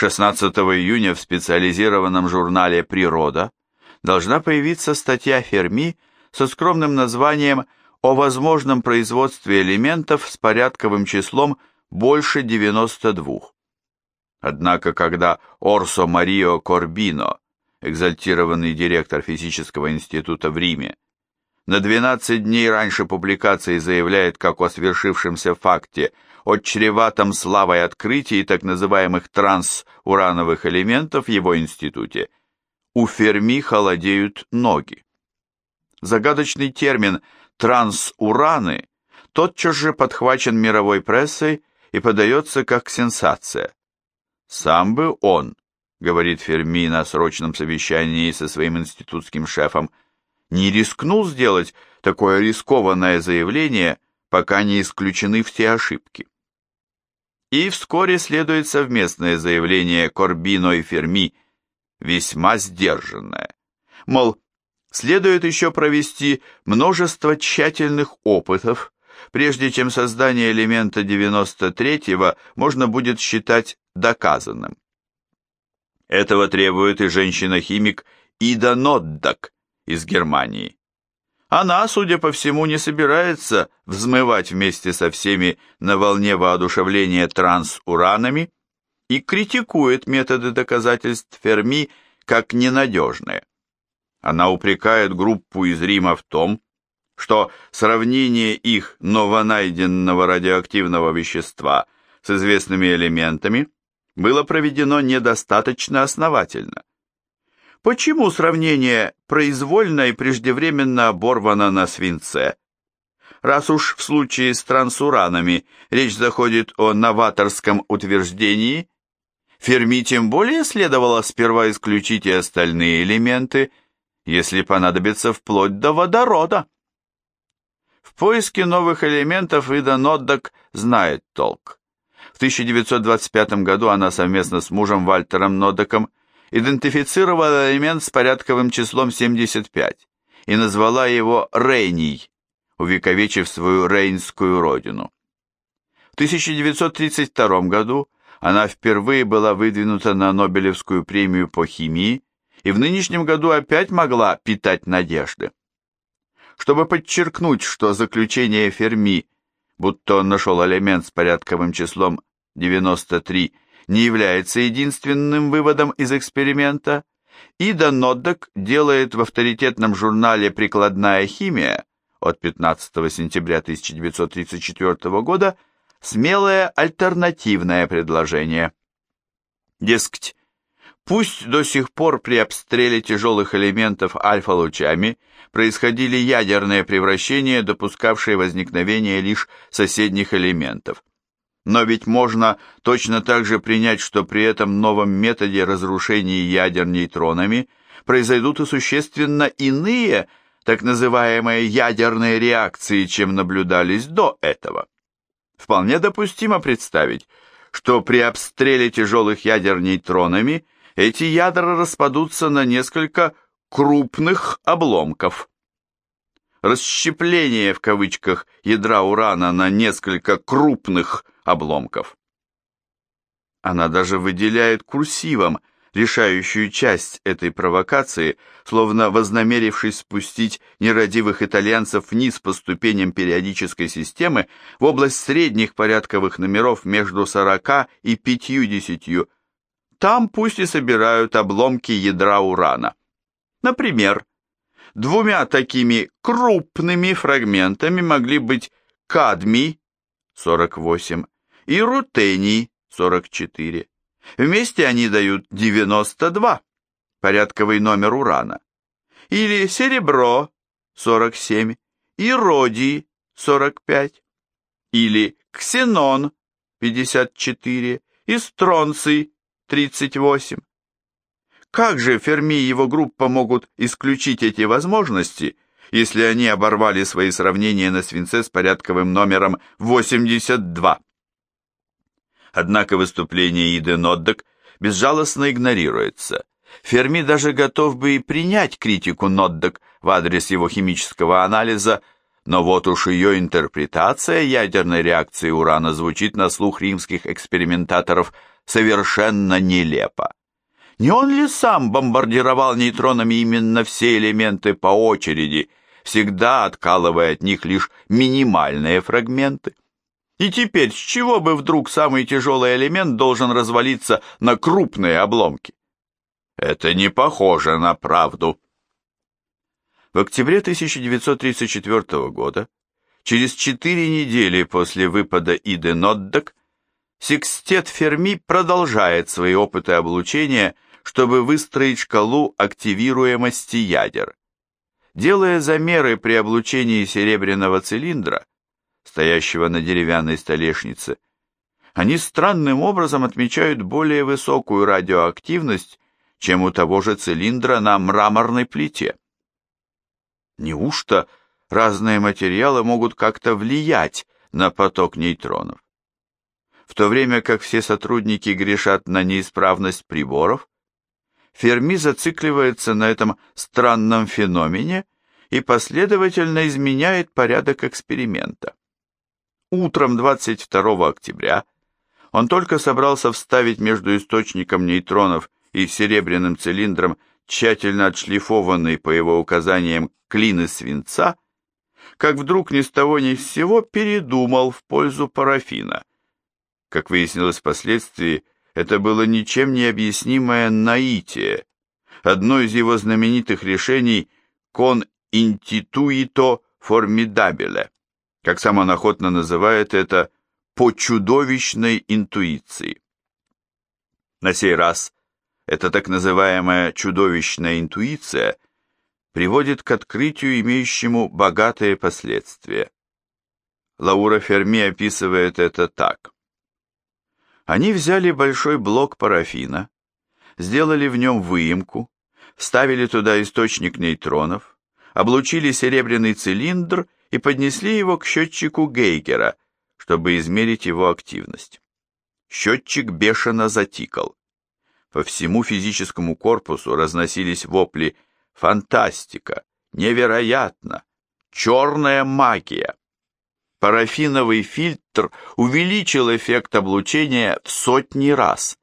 16 июня в специализированном журнале «Природа» должна появиться статья Ферми со скромным названием о возможном производстве элементов с порядковым числом больше 92. Однако, когда Орсо Марио Корбино, экзальтированный директор физического института в Риме, на 12 дней раньше публикации заявляет как о свершившемся факте о чреватом славой открытии так называемых трансурановых элементов в его институте, у Ферми холодеют ноги. Загадочный термин «трансураны» тотчас же подхвачен мировой прессой и подается как сенсация. Сам бы он, говорит Ферми на срочном совещании со своим институтским шефом, не рискнул сделать такое рискованное заявление, пока не исключены все ошибки. И вскоре следует совместное заявление Корбино и Ферми, весьма сдержанное. Мол, следует еще провести множество тщательных опытов, прежде чем создание элемента 93-го можно будет считать доказанным. Этого требует и женщина-химик Ида Ноддак из Германии. Она, судя по всему, не собирается взмывать вместе со всеми на волне воодушевления трансуранами и критикует методы доказательств Ферми как ненадежные. Она упрекает группу из Рима в том, что сравнение их новонайденного радиоактивного вещества с известными элементами было проведено недостаточно основательно. Почему сравнение произвольно и преждевременно оборвано на свинце? Раз уж в случае с трансуранами речь заходит о новаторском утверждении, Ферми тем более следовало сперва исключить и остальные элементы, если понадобится вплоть до водорода. В поиске новых элементов Ида Ноддок знает толк. В 1925 году она совместно с мужем Вальтером Ноддоком идентифицировала элемент с порядковым числом 75 и назвала его Рейний, увековечив свою рейнскую родину. В 1932 году она впервые была выдвинута на Нобелевскую премию по химии и в нынешнем году опять могла питать надежды. Чтобы подчеркнуть, что заключение Ферми, будто он нашел элемент с порядковым числом 93, не является единственным выводом из эксперимента, Ида Ноддек делает в авторитетном журнале «Прикладная химия» от 15 сентября 1934 года смелое альтернативное предложение. Дескать, пусть до сих пор при обстреле тяжелых элементов альфа-лучами происходили ядерные превращения, допускавшие возникновение лишь соседних элементов. Но ведь можно точно так же принять, что при этом новом методе разрушения ядер нейтронами произойдут и существенно иные, так называемые ядерные реакции, чем наблюдались до этого. Вполне допустимо представить, что при обстреле тяжелых ядер нейтронами эти ядра распадутся на несколько крупных обломков. Расщепление в кавычках ядра урана на несколько крупных обломков. Она даже выделяет курсивом решающую часть этой провокации, словно вознамерившись спустить нерадивых итальянцев вниз по ступеням периодической системы в область средних порядковых номеров между 40 и 50. Там пусть и собирают обломки ядра урана. Например, двумя такими крупными фрагментами могли быть кадмий 48 и рутений 44. Вместе они дают 92, порядковый номер урана. Или серебро 47 и родий 45. Или ксенон 54 и стронций 38. Как же Ферми и его группа могут исключить эти возможности, если они оборвали свои сравнения на свинце с порядковым номером 82? Однако выступление Иды Ноддек безжалостно игнорируется. Ферми даже готов бы и принять критику Ноддек в адрес его химического анализа, но вот уж ее интерпретация ядерной реакции урана звучит на слух римских экспериментаторов совершенно нелепо. Не он ли сам бомбардировал нейтронами именно все элементы по очереди, всегда откалывая от них лишь минимальные фрагменты? И теперь с чего бы вдруг самый тяжелый элемент должен развалиться на крупные обломки? Это не похоже на правду. В октябре 1934 года, через четыре недели после выпада Иды Ноддек, секстет Ферми продолжает свои опыты облучения чтобы выстроить шкалу активируемости ядер. Делая замеры при облучении серебряного цилиндра, стоящего на деревянной столешнице, они странным образом отмечают более высокую радиоактивность, чем у того же цилиндра на мраморной плите. Неужто разные материалы могут как-то влиять на поток нейтронов? В то время как все сотрудники грешат на неисправность приборов, Ферми зацикливается на этом странном феномене и последовательно изменяет порядок эксперимента. Утром 22 октября он только собрался вставить между источником нейтронов и серебряным цилиндром тщательно отшлифованный по его указаниям клин из свинца, как вдруг ни с того ни с сего передумал в пользу парафина. Как выяснилось впоследствии, это было ничем не объяснимое наитие, одно из его знаменитых решений «con intituito formidabile», как сам он охотно называет это «по чудовищной интуиции». На сей раз эта так называемая чудовищная интуиция приводит к открытию, имеющему богатые последствия. Лаура Ферми описывает это так. Они взяли большой блок парафина, сделали в нем выемку, вставили туда источник нейтронов, облучили серебряный цилиндр и поднесли его к счетчику Гейгера, чтобы измерить его активность. Счетчик бешено затикал. По всему физическому корпусу разносились вопли «Фантастика! Невероятно! Черная магия!» Парафиновый фильтр увеличил эффект облучения в сотни раз.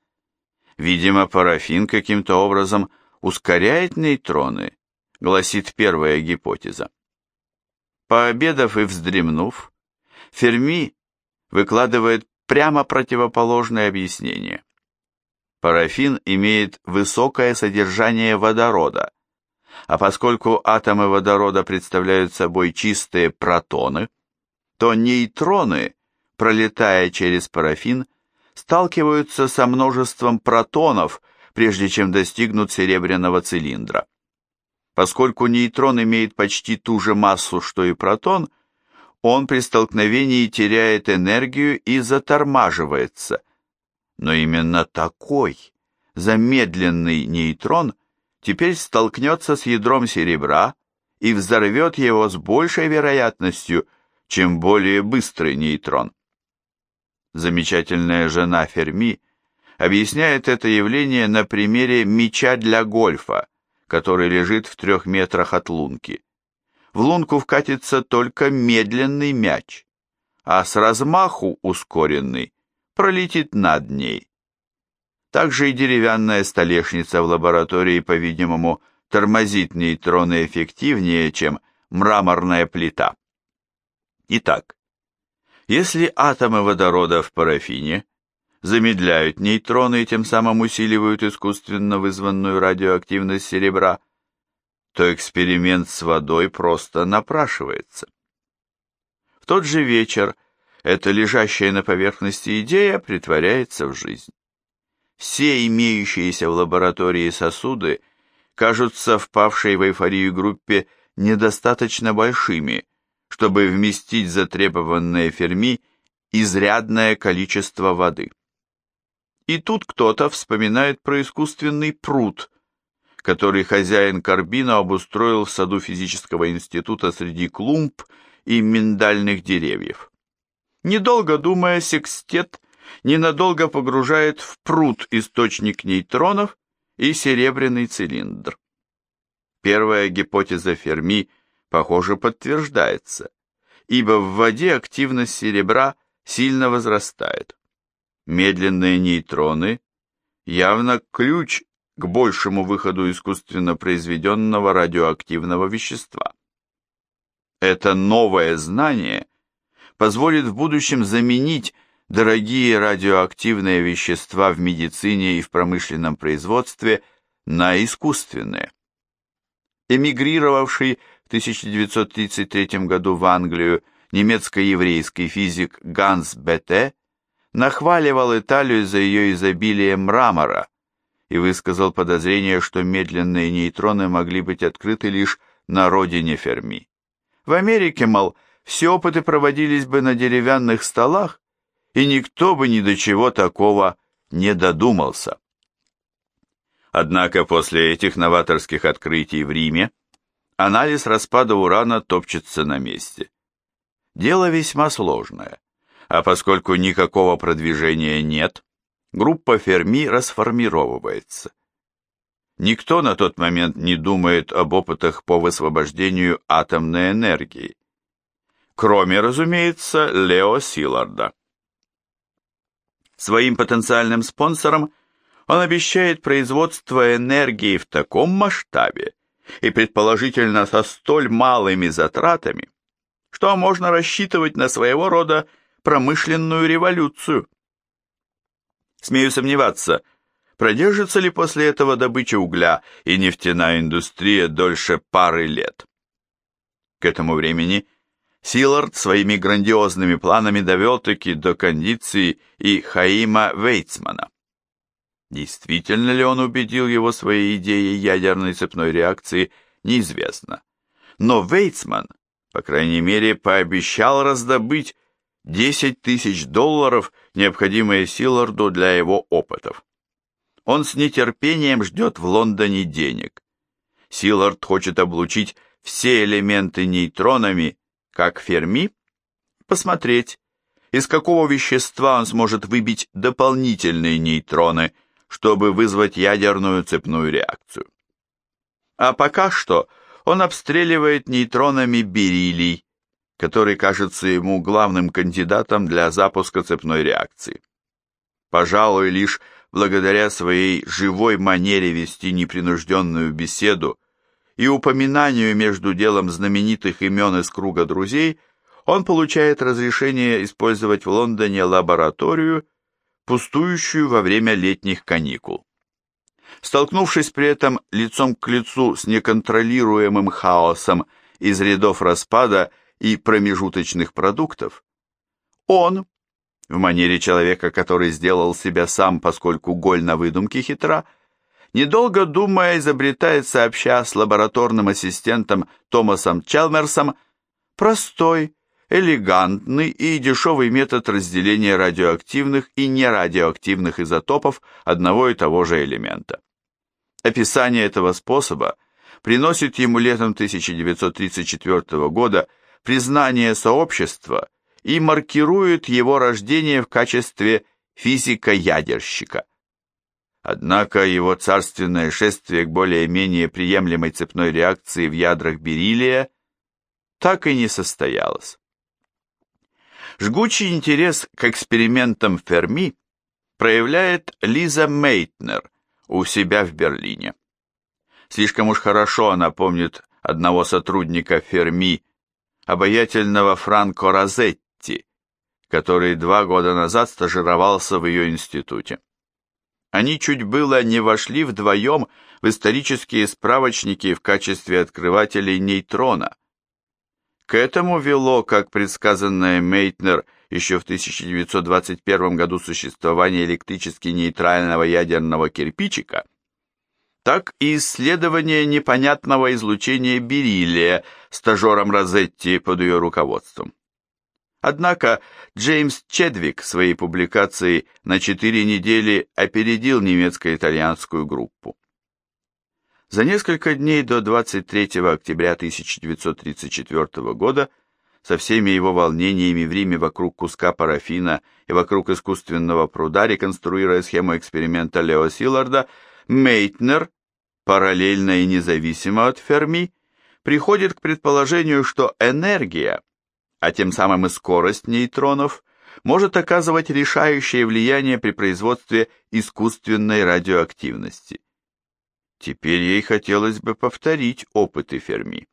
Видимо, парафин каким-то образом ускоряет нейтроны, гласит первая гипотеза. Пообедав и вздремнув, Ферми выкладывает прямо противоположное объяснение. Парафин имеет высокое содержание водорода, а поскольку атомы водорода представляют собой чистые протоны, то нейтроны, пролетая через парафин, сталкиваются со множеством протонов, прежде чем достигнут серебряного цилиндра. Поскольку нейтрон имеет почти ту же массу, что и протон, он при столкновении теряет энергию и затормаживается. Но именно такой замедленный нейтрон теперь столкнется с ядром серебра и взорвет его с большей вероятностью, чем более быстрый нейтрон. Замечательная жена Ферми объясняет это явление на примере мяча для гольфа, который лежит в трех метрах от лунки. В лунку вкатится только медленный мяч, а с размаху ускоренный пролетит над ней. Также и деревянная столешница в лаборатории, по-видимому, тормозит нейтроны эффективнее, чем мраморная плита. Итак, если атомы водорода в парафине замедляют нейтроны и тем самым усиливают искусственно вызванную радиоактивность серебра, то эксперимент с водой просто напрашивается. В тот же вечер эта лежащая на поверхности идея притворяется в жизнь. Все имеющиеся в лаборатории сосуды кажутся впавшей в эйфорию группе недостаточно большими – чтобы вместить затребованное Ферми изрядное количество воды. И тут кто-то вспоминает про искусственный пруд, который хозяин Карбина обустроил в саду физического института среди клумб и миндальных деревьев. Недолго думая, секстет ненадолго погружает в пруд источник нейтронов и серебряный цилиндр. Первая гипотеза Ферми похоже, подтверждается, ибо в воде активность серебра сильно возрастает. Медленные нейтроны явно ключ к большему выходу искусственно произведенного радиоактивного вещества. Это новое знание позволит в будущем заменить дорогие радиоактивные вещества в медицине и в промышленном производстве на искусственные. Эмигрировавший в 1933 году в Англию немецко-еврейский физик Ганс Бетте нахваливал Италию за ее изобилие мрамора и высказал подозрение, что медленные нейтроны могли быть открыты лишь на родине Ферми. В Америке, мол, все опыты проводились бы на деревянных столах, и никто бы ни до чего такого не додумался. Однако после этих новаторских открытий в Риме анализ распада урана топчется на месте. Дело весьма сложное, а поскольку никакого продвижения нет, группа Ферми расформировывается. Никто на тот момент не думает об опытах по высвобождению атомной энергии, кроме, разумеется, Лео Силарда. Своим потенциальным спонсорам он обещает производство энергии в таком масштабе и предположительно со столь малыми затратами, что можно рассчитывать на своего рода промышленную революцию. Смею сомневаться, продержится ли после этого добыча угля и нефтяная индустрия дольше пары лет. К этому времени Силард своими грандиозными планами довел-таки до кондиции и Хаима Вейцмана. Действительно ли он убедил его своей идеей ядерной цепной реакции, неизвестно. Но Вейцман, по крайней мере, пообещал раздобыть 10 тысяч долларов, необходимые Силарду для его опытов. Он с нетерпением ждет в Лондоне денег. Силард хочет облучить все элементы нейтронами, как Ферми, посмотреть, из какого вещества он сможет выбить дополнительные нейтроны, чтобы вызвать ядерную цепную реакцию. А пока что он обстреливает нейтронами бериллий, который кажется ему главным кандидатом для запуска цепной реакции. Пожалуй, лишь благодаря своей живой манере вести непринужденную беседу и упоминанию между делом знаменитых имен из круга друзей, он получает разрешение использовать в Лондоне лабораторию, пустующую во время летних каникул. Столкнувшись при этом лицом к лицу с неконтролируемым хаосом из рядов распада и промежуточных продуктов, он, в манере человека, который сделал себя сам, поскольку голь на выдумке хитра, недолго думая, изобретает, сообща с лабораторным ассистентом Томасом Челмерсом, простой, элегантный и дешевый метод разделения радиоактивных и нерадиоактивных изотопов одного и того же элемента. Описание этого способа приносит ему летом 1934 года признание сообщества и маркирует его рождение в качестве физика-ядерщика. Однако его царственное шествие к более-менее приемлемой цепной реакции в ядрах бериллия так и не состоялось. Жгучий интерес к экспериментам Ферми проявляет Лиза Мейтнер у себя в Берлине. Слишком уж хорошо она помнит одного сотрудника Ферми обаятельного Франко Розетти, который два года назад стажировался в ее институте. Они чуть было не вошли вдвоем в исторические справочники в качестве открывателей нейтрона. К этому вело, как предсказанное Мейтнер еще в 1921 году существование электрически нейтрального ядерного кирпичика – так и исследование непонятного излучения бериллия стажером Розетти под ее руководством. Однако Джеймс Чедвик своей публикацией на четыре недели опередил немецко-итальянскую группу. За несколько дней до 23 октября 1934 года со всеми его волнениями в Риме вокруг куска парафина и вокруг искусственного пруда, реконструируя схему эксперимента Лео Силарда, Мейтнер параллельно и независимо от Ферми, приходит к предположению, что энергия, а тем самым и скорость нейтронов, может оказывать решающее влияние при производстве искусственной радиоактивности. Теперь ей хотелось бы повторить опыты Ферми.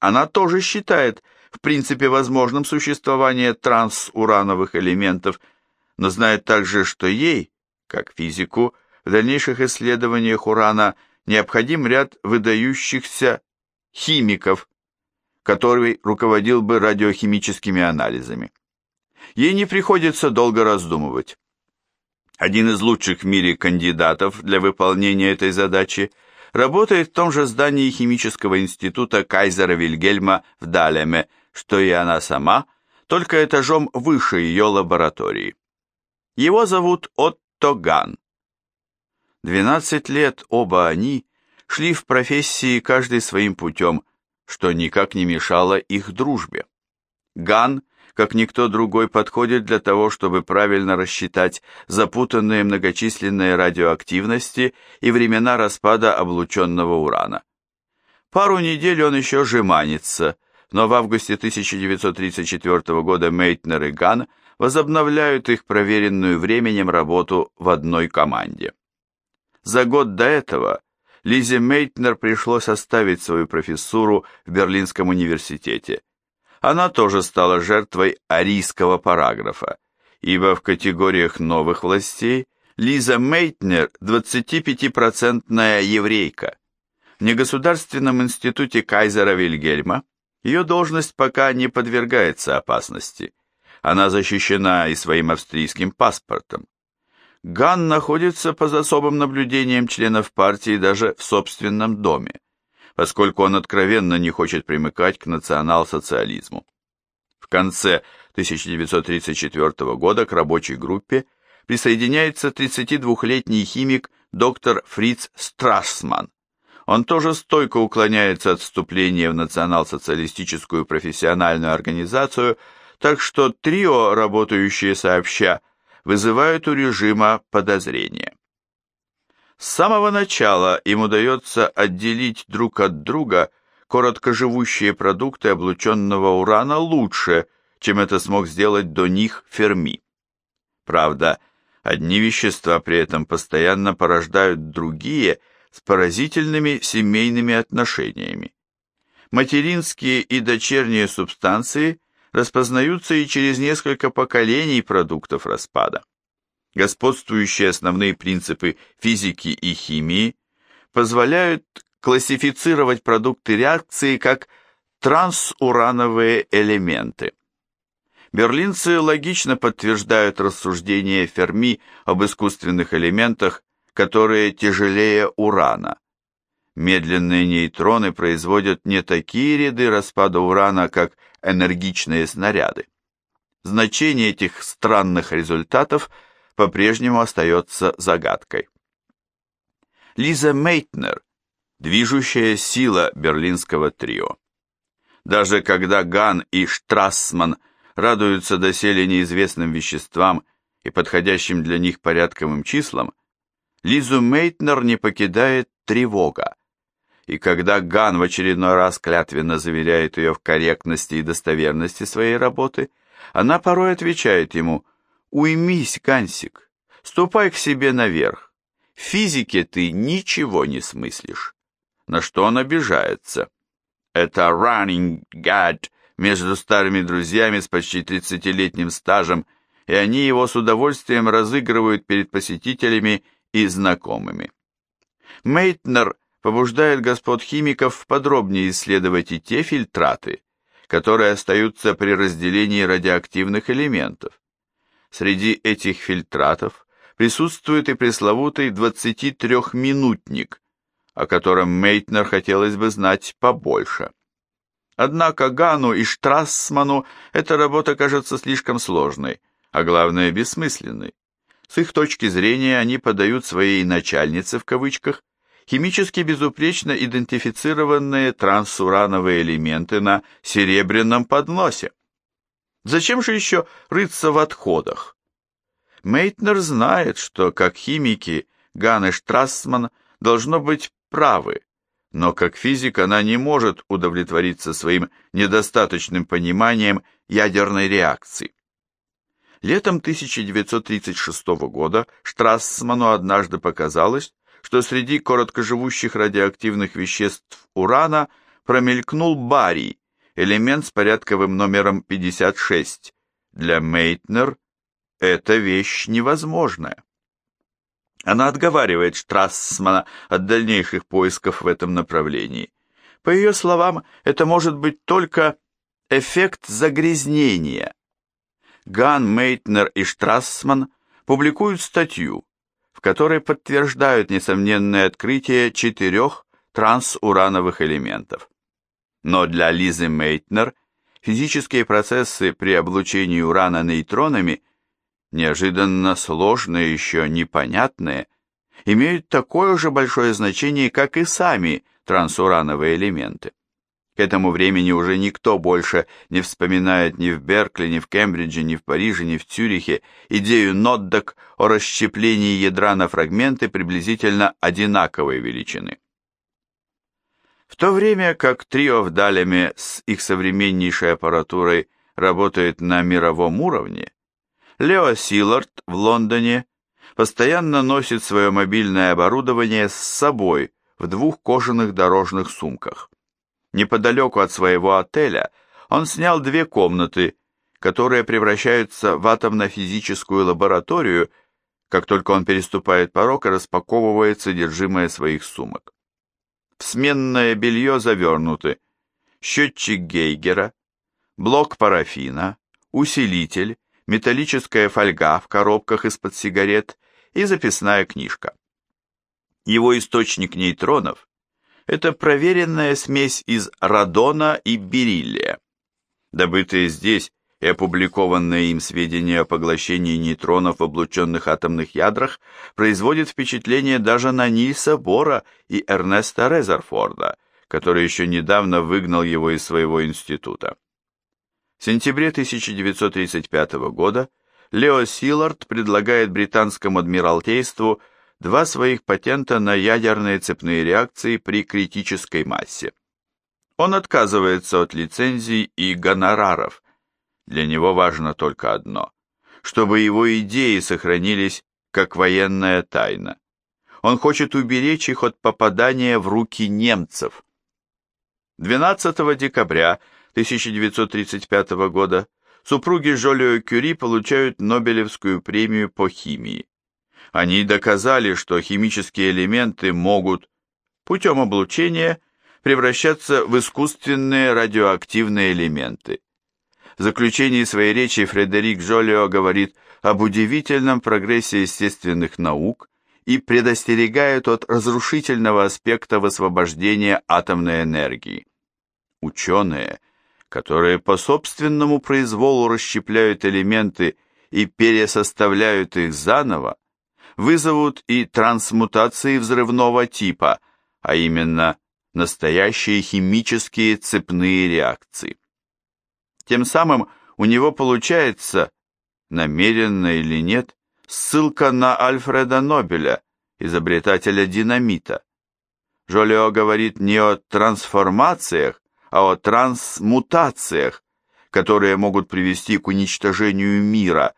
Она тоже считает, в принципе, возможным существование трансурановых элементов, но знает также, что ей, как физику, в дальнейших исследованиях урана необходим ряд выдающихся химиков, который руководил бы радиохимическими анализами. Ей не приходится долго раздумывать. Один из лучших в мире кандидатов для выполнения этой задачи работает в том же здании химического института Кайзера Вильгельма в Далеме, что и она сама, только этажом выше ее лаборатории. Его зовут Отто Ган. 12 лет оба они шли в профессии каждый своим путем, что никак не мешало их дружбе. Ган, как никто другой, подходит для того, чтобы правильно рассчитать запутанные многочисленные радиоактивности и времена распада облученного урана. Пару недель он еще жеманится, но в августе 1934 года Мейтнер и Ган возобновляют их проверенную временем работу в одной команде. За год до этого Лизе Мейтнер пришлось оставить свою профессуру в Берлинском университете. Она тоже стала жертвой арийского параграфа, ибо в категориях новых властей Лиза Мейтнер 25-процентная еврейка. В негосударственном институте Кайзера Вильгельма ее должность пока не подвергается опасности. Она защищена и своим австрийским паспортом. Ган находится под особым наблюдением членов партии даже в собственном доме, поскольку он откровенно не хочет примыкать к национал-социализму. В конце 1934 года к рабочей группе присоединяется 32-летний химик доктор Фриц Страссман. Он тоже стойко уклоняется от вступления в национал-социалистическую профессиональную организацию, так что трио, работающее сообща, вызывают у режима подозрения. С самого начала им удается отделить друг от друга короткоживущие продукты облученного урана лучше, чем это смог сделать до них Ферми. Правда, одни вещества при этом постоянно порождают другие с поразительными семейными отношениями. Материнские и дочерние субстанции распознаются и через несколько поколений продуктов распада. Господствующие основные принципы физики и химии позволяют классифицировать продукты реакции как трансурановые элементы. Берлинцы логично подтверждают рассуждение Ферми об искусственных элементах, которые тяжелее урана. Медленные нейтроны производят не такие ряды распада урана, как энергичные снаряды. Значение этих странных результатов по-прежнему остается загадкой. Лиза Мейтнер – движущая сила берлинского трио. Даже когда Ган и Штрассман радуются доселе неизвестным веществам и подходящим для них порядковым числам, Лизу Мейтнер не покидает тревога и когда Ган в очередной раз клятвенно заверяет ее в корректности и достоверности своей работы, она порой отвечает ему «Уймись, Гансик, ступай к себе наверх, в физике ты ничего не смыслишь». На что он обижается. Это running gag между старыми друзьями с почти 30-летним стажем, и они его с удовольствием разыгрывают перед посетителями и знакомыми. Мейтнер – побуждает господ химиков подробнее исследовать и те фильтраты, которые остаются при разделении радиоактивных элементов. Среди этих фильтратов присутствует и пресловутый 23-минутник, о котором Мейтнер хотелось бы знать побольше. Однако Гану и Штрассману эта работа кажется слишком сложной, а главное бессмысленной. С их точки зрения они подают своей «начальнице» в кавычках химически безупречно идентифицированные трансурановые элементы на серебряном подносе. Зачем же еще рыться в отходах? Мейтнер знает, что как химики Ган и Штрассман должно быть правы, но как физик она не может удовлетвориться своим недостаточным пониманием ядерной реакции. Летом 1936 года Штрассману однажды показалось, что среди короткоживущих радиоактивных веществ урана промелькнул барий, элемент с порядковым номером 56. Для Мейтнер эта вещь невозможная. Она отговаривает Штрассмана от дальнейших поисков в этом направлении. По ее словам, это может быть только эффект загрязнения. Ган, Мейтнер и Штрассман публикуют статью, в которой подтверждают несомненное открытие четырех трансурановых элементов. Но для Лизы Мейтнер физические процессы при облучении урана нейтронами неожиданно сложные, еще непонятные, имеют такое же большое значение, как и сами трансурановые элементы. К этому времени уже никто больше не вспоминает ни в Беркли, ни в Кембридже, ни в Париже, ни в Цюрихе идею Ноддок о расщеплении ядра на фрагменты приблизительно одинаковой величины. В то время как трио в Далеме с их современнейшей аппаратурой работает на мировом уровне, Лео Силард в Лондоне постоянно носит свое мобильное оборудование с собой в двух кожаных дорожных сумках. Неподалеку от своего отеля он снял две комнаты, которые превращаются в атомно-физическую лабораторию, как только он переступает порог и распаковывает содержимое своих сумок. В сменное белье завернуты счетчик Гейгера, блок парафина, усилитель, металлическая фольга в коробках из-под сигарет и записная книжка. Его источник нейтронов – это проверенная смесь из радона и бериллия. Добытые здесь и опубликованные им сведения о поглощении нейтронов в облученных атомных ядрах производят впечатление даже на Нильса Бора и Эрнеста Резерфорда, который еще недавно выгнал его из своего института. В сентябре 1935 года Лео Силард предлагает британскому адмиралтейству два своих патента на ядерные цепные реакции при критической массе. Он отказывается от лицензий и гонораров. Для него важно только одно – чтобы его идеи сохранились как военная тайна. Он хочет уберечь их от попадания в руки немцев. 12 декабря 1935 года супруги Жолио Кюри получают Нобелевскую премию по химии. Они доказали, что химические элементы могут путем облучения превращаться в искусственные радиоактивные элементы. В заключении своей речи Фредерик Жолио говорит об удивительном прогрессе естественных наук и предостерегает от разрушительного аспекта высвобождения атомной энергии. Ученые – которые по собственному произволу расщепляют элементы и пересоставляют их заново, вызовут и трансмутации взрывного типа, а именно настоящие химические цепные реакции. Тем самым у него получается, намеренно или нет, ссылка на Альфреда Нобеля, изобретателя динамита. Жолио говорит не о трансформациях, а о трансмутациях, которые могут привести к уничтожению мира,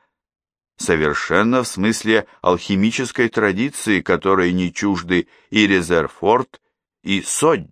совершенно в смысле алхимической традиции, которой не чужды и Резерфорд, и Содди.